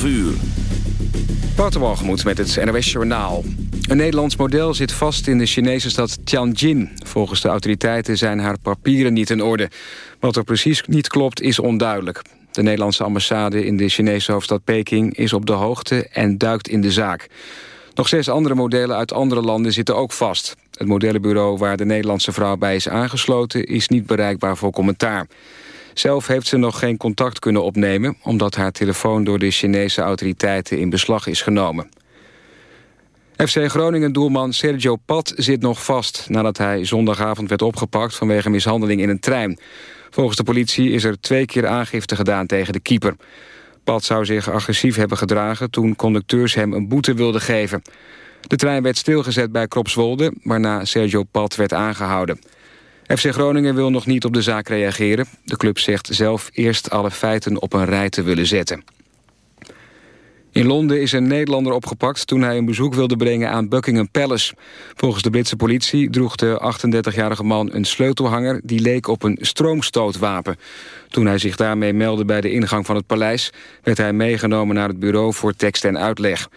12 uur. Waterwalgemoed met het NOS Journaal. Een Nederlands model zit vast in de Chinese stad Tianjin. Volgens de autoriteiten zijn haar papieren niet in orde. Wat er precies niet klopt is onduidelijk. De Nederlandse ambassade in de Chinese hoofdstad Peking is op de hoogte en duikt in de zaak. Nog zes andere modellen uit andere landen zitten ook vast. Het modellenbureau waar de Nederlandse vrouw bij is aangesloten... is niet bereikbaar voor commentaar. Zelf heeft ze nog geen contact kunnen opnemen... omdat haar telefoon door de Chinese autoriteiten in beslag is genomen. FC Groningen-doelman Sergio Pat zit nog vast... nadat hij zondagavond werd opgepakt vanwege mishandeling in een trein. Volgens de politie is er twee keer aangifte gedaan tegen de keeper. Pat zou zich agressief hebben gedragen toen conducteurs hem een boete wilden geven. De trein werd stilgezet bij Kropswolde, waarna Sergio Pat werd aangehouden. FC Groningen wil nog niet op de zaak reageren. De club zegt zelf eerst alle feiten op een rij te willen zetten. In Londen is een Nederlander opgepakt toen hij een bezoek wilde brengen aan Buckingham Palace. Volgens de Britse politie droeg de 38-jarige man een sleutelhanger die leek op een stroomstootwapen. Toen hij zich daarmee meldde bij de ingang van het paleis werd hij meegenomen naar het bureau voor tekst en uitleg.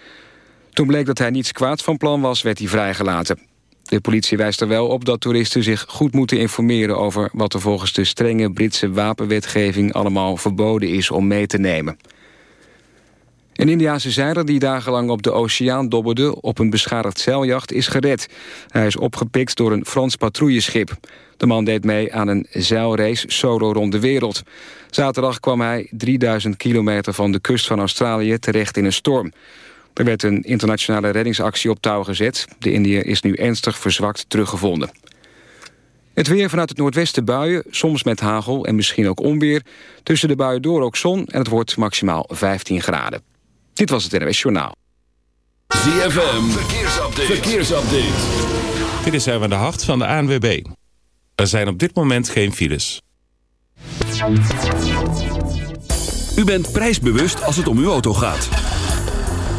Toen bleek dat hij niets kwaads van plan was, werd hij vrijgelaten. De politie wijst er wel op dat toeristen zich goed moeten informeren... over wat er volgens de strenge Britse wapenwetgeving allemaal verboden is om mee te nemen. Een Indiase zeiler die dagenlang op de oceaan dobberde... op een beschadigd zeiljacht is gered. Hij is opgepikt door een Frans patrouilleschip. De man deed mee aan een zeilrace solo rond de wereld. Zaterdag kwam hij 3000 kilometer van de kust van Australië terecht in een storm. Er werd een internationale reddingsactie op touw gezet. De Indiër is nu ernstig verzwakt teruggevonden. Het weer vanuit het noordwesten buien, soms met hagel en misschien ook onweer. Tussen de buien door ook zon en het wordt maximaal 15 graden. Dit was het NWS Journaal. ZFM, verkeersupdate. verkeersupdate. Dit is even de hart van de ANWB. Er zijn op dit moment geen files. U bent prijsbewust als het om uw auto gaat.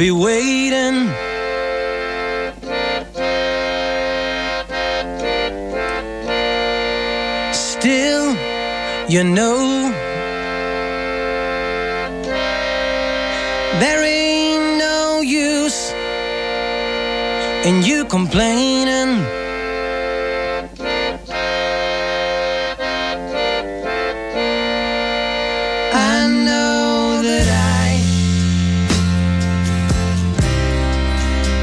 Be waiting. Still, you know, there ain't no use in you complaining.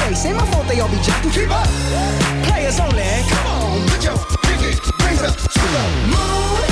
place. Ain't my fault they all be jacking. Keep up. Players only. Come on, put your pinky raise up to the moon.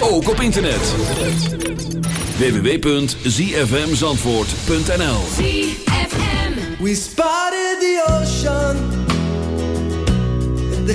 Ook op internet. www.zfmzandvoort.nl We spotted the ocean the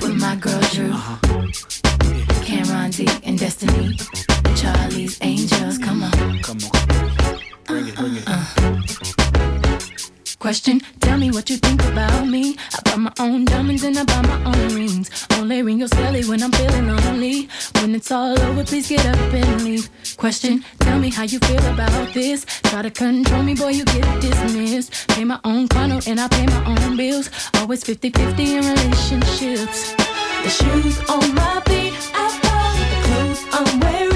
With my girl Drew. Cameron D and Destiny. Charlie's Angels. Come on. Come on. Bring it, bring it. Uh-uh. Question, tell me what you think about me. I buy my own diamonds and I buy my own rings. Only ring your celly when I'm feeling lonely. When it's all over, please get up and leave. Question, tell me how you feel about this. Try to control me, boy, you get dismissed. Pay my own condo and I pay my own bills. Always 50 50 in relationships. The shoes on my feet, I bought the clothes I'm wearing.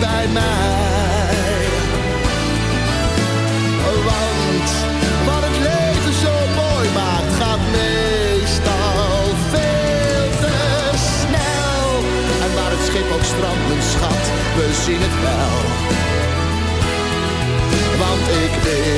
bij mij. Want wat het leven zo mooi maakt, gaat meestal veel te snel. En waar het schip ook strandt, mijn schat, we zien het wel. Want ik wil